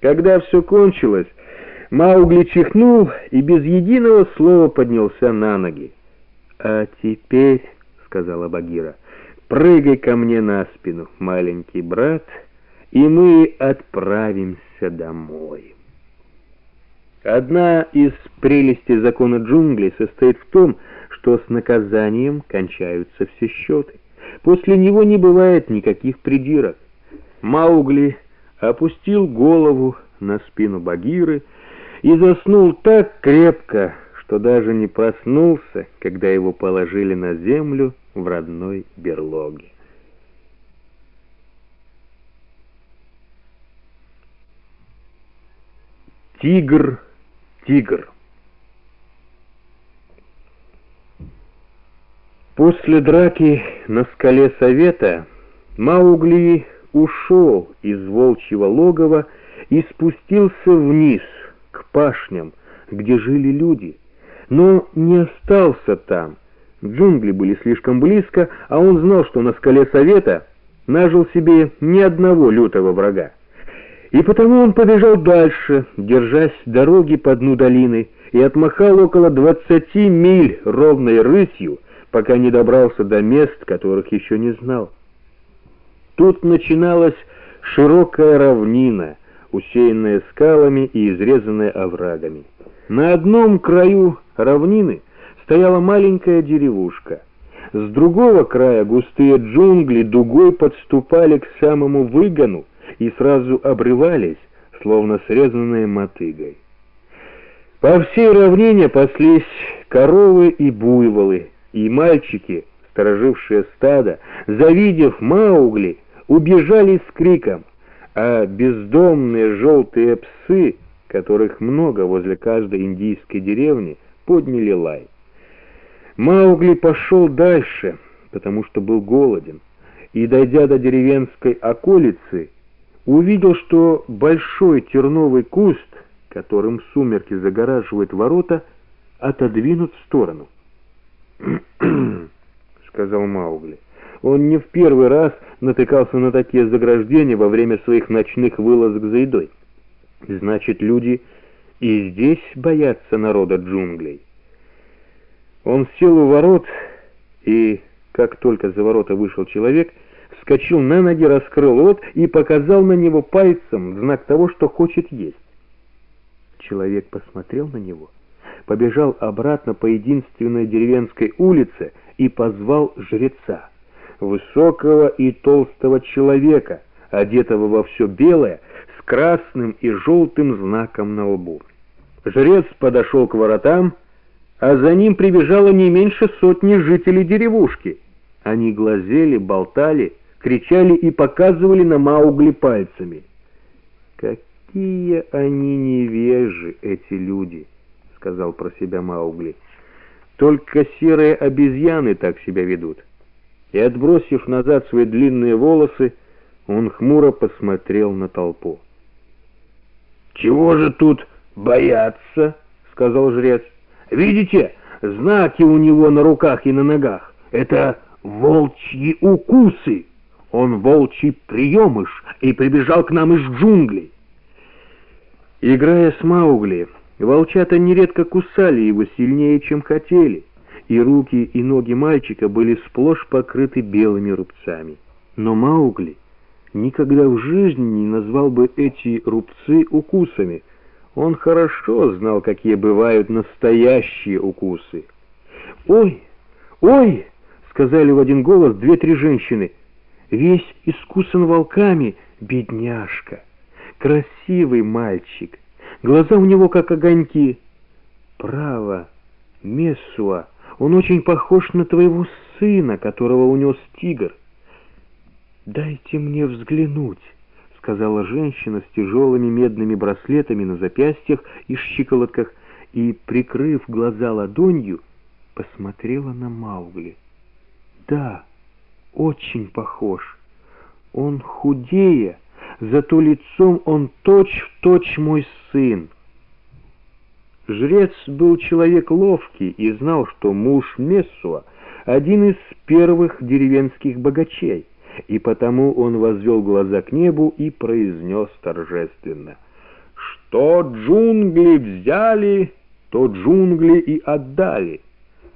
Когда все кончилось, Маугли чихнул и без единого слова поднялся на ноги. «А теперь», — сказала Багира, — «прыгай ко мне на спину, маленький брат, и мы отправимся домой». Одна из прелестей закона джунглей состоит в том, что с наказанием кончаются все счеты. После него не бывает никаких придирок. Маугли опустил голову на спину Багиры и заснул так крепко, что даже не проснулся, когда его положили на землю в родной берлоге. Тигр, тигр. После драки на скале Совета Маугли ушел из волчьего логова и спустился вниз, к пашням, где жили люди, но не остался там. Джунгли были слишком близко, а он знал, что на скале Совета нажил себе ни одного лютого врага. И потому он побежал дальше, держась дороги по дну долины, и отмахал около двадцати миль ровной рысью, пока не добрался до мест, которых еще не знал. Тут начиналась широкая равнина, усеянная скалами и изрезанная оврагами. На одном краю равнины стояла маленькая деревушка. С другого края густые джунгли дугой подступали к самому выгону и сразу обрывались, словно срезанные мотыгой. По всей равнине паслись коровы и буйволы, и мальчики, сторожившие стадо, завидев Маугли, убежали с криком, а бездомные желтые псы, которых много возле каждой индийской деревни, подняли лай. Маугли пошел дальше, потому что был голоден, и, дойдя до деревенской околицы, увидел, что большой терновый куст, которым сумерки загораживают ворота, отодвинут в сторону. сказал Маугли. Он не в первый раз натыкался на такие заграждения во время своих ночных вылазок за едой. Значит, люди и здесь боятся народа джунглей. Он сел у ворот, и, как только за ворота вышел человек, вскочил на ноги, раскрыл рот и показал на него пальцем в знак того, что хочет есть. Человек посмотрел на него, побежал обратно по единственной деревенской улице и позвал жреца высокого и толстого человека, одетого во все белое, с красным и желтым знаком на лбу. Жрец подошел к воротам, а за ним прибежало не меньше сотни жителей деревушки. Они глазели, болтали, кричали и показывали на Маугли пальцами. «Какие они невежи, эти люди!» — сказал про себя Маугли. «Только серые обезьяны так себя ведут» и, отбросив назад свои длинные волосы, он хмуро посмотрел на толпу. «Чего же тут бояться?» — сказал жрец. «Видите, знаки у него на руках и на ногах. Это волчьи укусы. Он волчий приемыш и прибежал к нам из джунглей». Играя с Маугли, волчата нередко кусали его сильнее, чем хотели и руки и ноги мальчика были сплошь покрыты белыми рубцами. Но Маугли никогда в жизни не назвал бы эти рубцы укусами. Он хорошо знал, какие бывают настоящие укусы. «Ой, ой!» — сказали в один голос две-три женщины. «Весь искусан волками, бедняжка! Красивый мальчик! Глаза у него как огоньки!» «Право, Мессуа!» Он очень похож на твоего сына, которого унес тигр. «Дайте мне взглянуть», — сказала женщина с тяжелыми медными браслетами на запястьях и щиколотках, и, прикрыв глаза ладонью, посмотрела на Маугли. «Да, очень похож. Он худее, зато лицом он точь-в-точь точь мой сын». Жрец был человек ловкий и знал, что муж Мессуа — один из первых деревенских богачей, и потому он возвел глаза к небу и произнес торжественно — Что джунгли взяли, то джунгли и отдали.